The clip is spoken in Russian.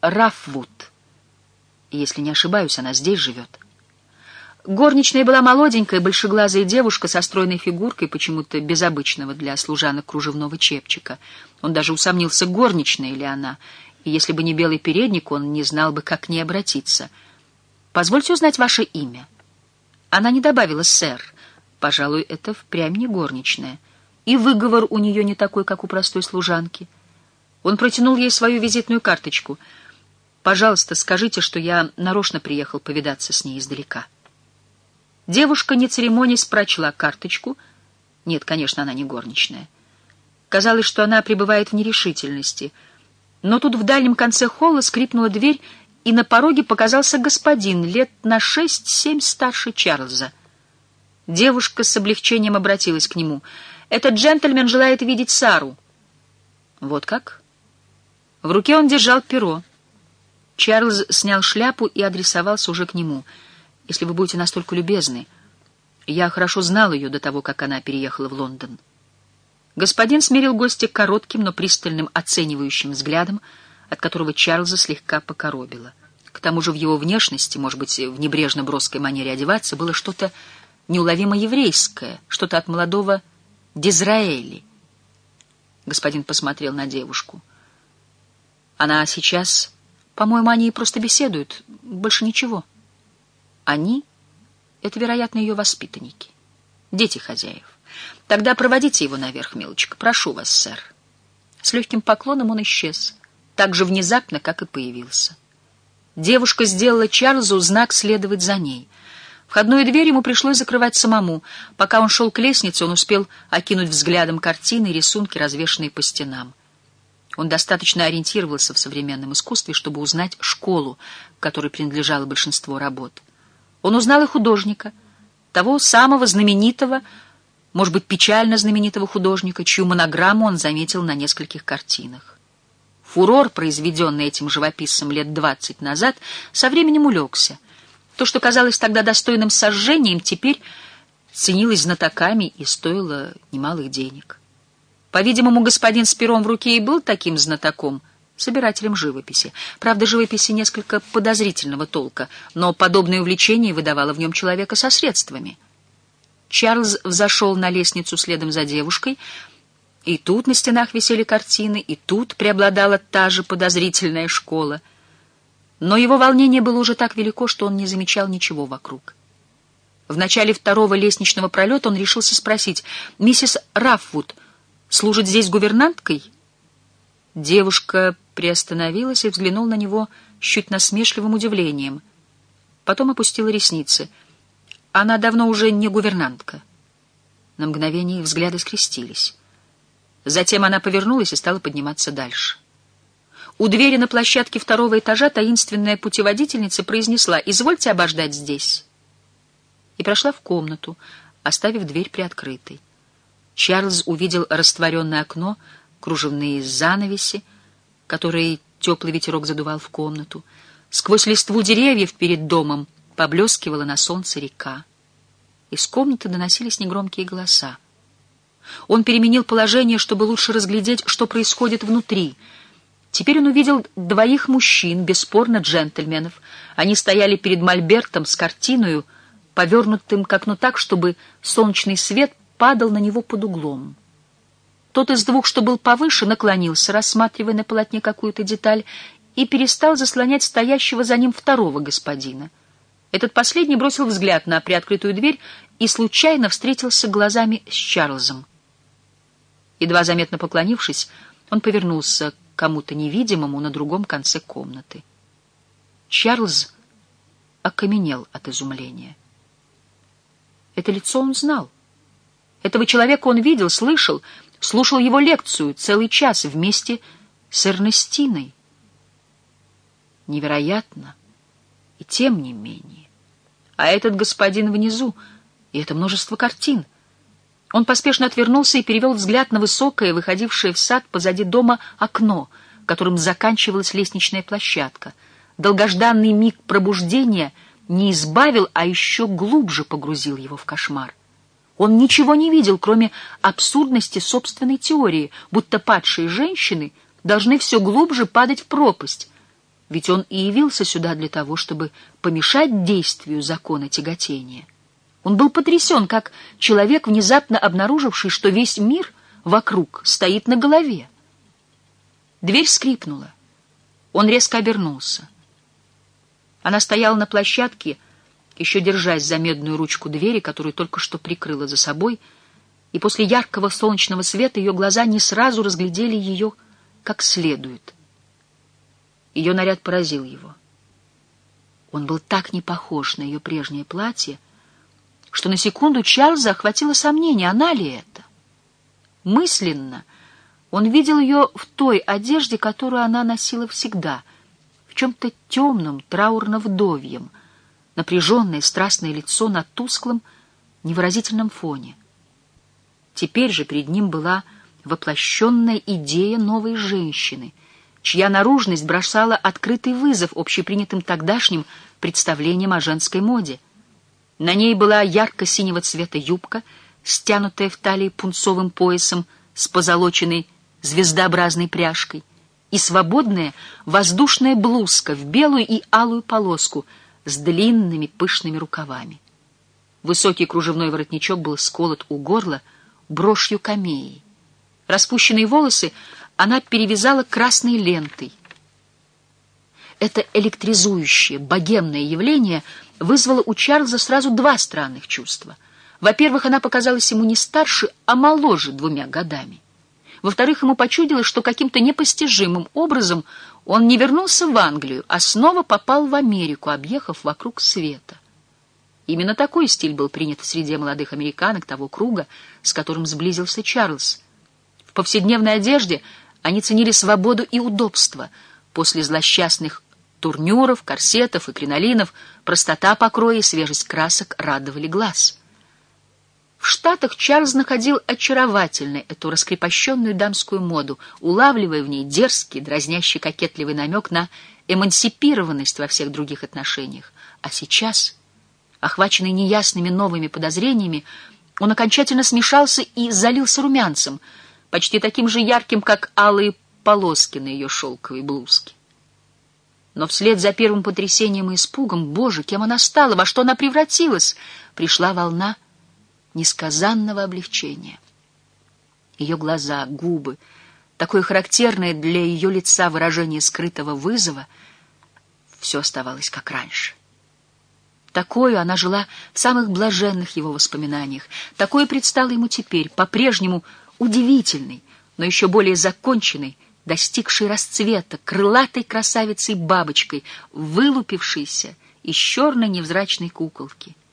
Рафвуд. Если не ошибаюсь, она здесь живет. Горничная была молоденькая, большеглазая девушка со стройной фигуркой, почему-то без обычного для служанок кружевного чепчика. Он даже усомнился, горничная ли она, и если бы не белый передник, он не знал бы, как к ней обратиться. «Позвольте узнать ваше имя». Она не добавила «сэр». Пожалуй, это впрямь не горничная. И выговор у нее не такой, как у простой служанки. Он протянул ей свою визитную карточку. «Пожалуйста, скажите, что я нарочно приехал повидаться с ней издалека». Девушка, не церемонясь, прочла карточку. Нет, конечно, она не горничная. Казалось, что она пребывает в нерешительности. Но тут в дальнем конце холла скрипнула дверь, и на пороге показался господин, лет на шесть-семь старше Чарльза. Девушка с облегчением обратилась к нему. «Этот джентльмен желает видеть Сару». «Вот как?» В руке он держал перо. Чарльз снял шляпу и адресовался уже к нему — если вы будете настолько любезны. Я хорошо знал ее до того, как она переехала в Лондон. Господин смирил гостя коротким, но пристальным оценивающим взглядом, от которого Чарльза слегка покоробило. К тому же в его внешности, может быть, в небрежно-броской манере одеваться, было что-то неуловимо еврейское, что-то от молодого Дизраэли. Господин посмотрел на девушку. Она сейчас, по-моему, они просто беседуют, больше ничего. Они — это, вероятно, ее воспитанники, дети хозяев. Тогда проводите его наверх, милочка. Прошу вас, сэр. С легким поклоном он исчез, так же внезапно, как и появился. Девушка сделала Чарльзу знак следовать за ней. Входную дверь ему пришлось закрывать самому. Пока он шел к лестнице, он успел окинуть взглядом картины и рисунки, развешанные по стенам. Он достаточно ориентировался в современном искусстве, чтобы узнать школу, которой принадлежало большинство работ. Он узнал и художника, того самого знаменитого, может быть, печально знаменитого художника, чью монограмму он заметил на нескольких картинах. Фурор, произведенный этим живописцем лет двадцать назад, со временем улегся. То, что казалось тогда достойным сожжением, теперь ценилось знатоками и стоило немалых денег. По-видимому, господин с пером в руке и был таким знатоком — собирателем живописи. Правда, живописи несколько подозрительного толка, но подобное увлечение выдавало в нем человека со средствами. Чарльз взошел на лестницу следом за девушкой, и тут на стенах висели картины, и тут преобладала та же подозрительная школа. Но его волнение было уже так велико, что он не замечал ничего вокруг. В начале второго лестничного пролета он решился спросить, «Миссис Раффуд служит здесь гувернанткой?» Девушка приостановилась и взглянула на него с чуть насмешливым удивлением. Потом опустила ресницы. Она давно уже не гувернантка. На мгновение их взгляды скрестились. Затем она повернулась и стала подниматься дальше. У двери на площадке второго этажа таинственная путеводительница произнесла «Извольте обождать здесь» и прошла в комнату, оставив дверь приоткрытой. Чарльз увидел растворенное окно, кружевные занавеси, которые теплый ветерок задувал в комнату. Сквозь листву деревьев перед домом поблескивала на солнце река. Из комнаты доносились негромкие голоса. Он переменил положение, чтобы лучше разглядеть, что происходит внутри. Теперь он увидел двоих мужчин, бесспорно джентльменов. Они стояли перед мольбертом с картиной, повернутым к окну так, чтобы солнечный свет падал на него под углом. Тот из двух, что был повыше, наклонился, рассматривая на полотне какую-то деталь, и перестал заслонять стоящего за ним второго господина. Этот последний бросил взгляд на приоткрытую дверь и случайно встретился глазами с Чарльзом. Едва заметно поклонившись, он повернулся к кому-то невидимому на другом конце комнаты. Чарльз окаменел от изумления. Это лицо он знал. Этого человека он видел, слышал, слушал его лекцию целый час вместе с Эрнестиной. Невероятно, и тем не менее. А этот господин внизу, и это множество картин. Он поспешно отвернулся и перевел взгляд на высокое, выходившее в сад позади дома окно, которым заканчивалась лестничная площадка. Долгожданный миг пробуждения не избавил, а еще глубже погрузил его в кошмар. Он ничего не видел, кроме абсурдности собственной теории, будто падшие женщины должны все глубже падать в пропасть. Ведь он и явился сюда для того, чтобы помешать действию закона тяготения. Он был потрясен, как человек, внезапно обнаруживший, что весь мир вокруг стоит на голове. Дверь скрипнула. Он резко обернулся. Она стояла на площадке, еще держась за медную ручку двери, которую только что прикрыла за собой, и после яркого солнечного света ее глаза не сразу разглядели ее как следует. Ее наряд поразил его. Он был так не похож на ее прежнее платье, что на секунду Чарльза охватило сомнение, она ли это. Мысленно он видел ее в той одежде, которую она носила всегда, в чем-то темном, траурно-вдовьем, напряженное страстное лицо на тусклом, невыразительном фоне. Теперь же перед ним была воплощенная идея новой женщины, чья наружность бросала открытый вызов общепринятым тогдашним представлениям о женской моде. На ней была ярко-синего цвета юбка, стянутая в талии пунцовым поясом с позолоченной звездообразной пряжкой, и свободная воздушная блузка в белую и алую полоску с длинными пышными рукавами. Высокий кружевной воротничок был сколот у горла брошью камеи. Распущенные волосы она перевязала красной лентой. Это электризующее, богемное явление вызвало у Чарльза сразу два странных чувства. Во-первых, она показалась ему не старше, а моложе двумя годами. Во-вторых, ему почудилось, что каким-то непостижимым образом он не вернулся в Англию, а снова попал в Америку, объехав вокруг света. Именно такой стиль был принят среди молодых американок того круга, с которым сблизился Чарльз. В повседневной одежде они ценили свободу и удобство. После злосчастных турнюров, корсетов и кринолинов простота покроя и свежесть красок радовали глаз. В Штатах Чарльз находил очаровательной эту раскрепощенную дамскую моду, улавливая в ней дерзкий, дразнящий, кокетливый намек на эмансипированность во всех других отношениях. А сейчас, охваченный неясными новыми подозрениями, он окончательно смешался и залился румянцем, почти таким же ярким, как алые полоски на ее шелковой блузке. Но вслед за первым потрясением и испугом, боже, кем она стала, во что она превратилась, пришла волна несказанного облегчения. Ее глаза, губы, такое характерное для ее лица выражение скрытого вызова, все оставалось как раньше. Такую она жила в самых блаженных его воспоминаниях. Такое предстало ему теперь, по-прежнему удивительной, но еще более законченной, достигшей расцвета, крылатой красавицей-бабочкой, вылупившейся из черной невзрачной куколки —